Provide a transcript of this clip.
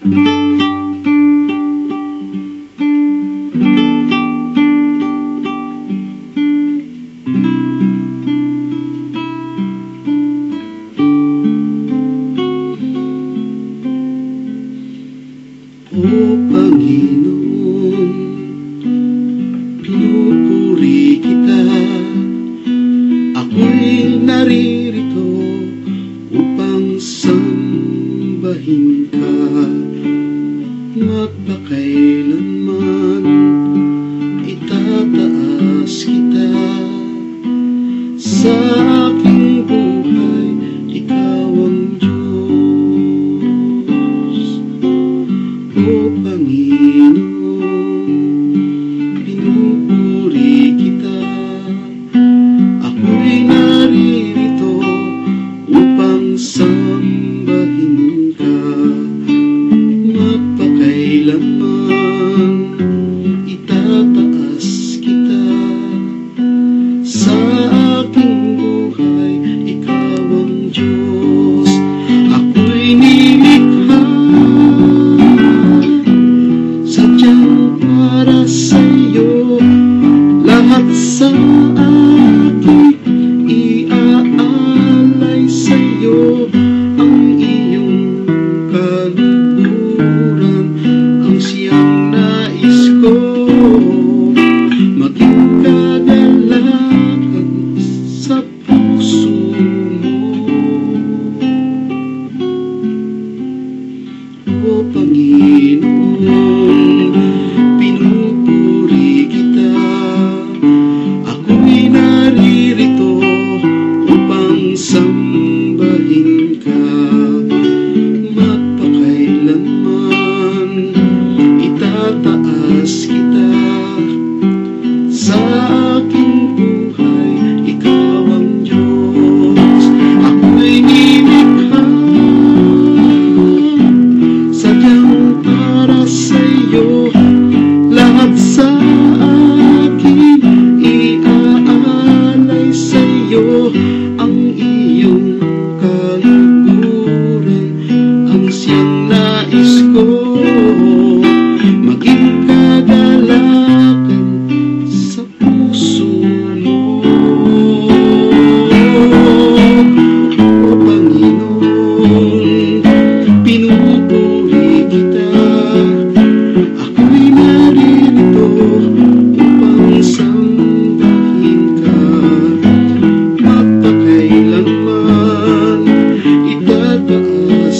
O panguinho kailanman itataas kita. Sa aking buhay ikaw ang Diyos. O Panginoon so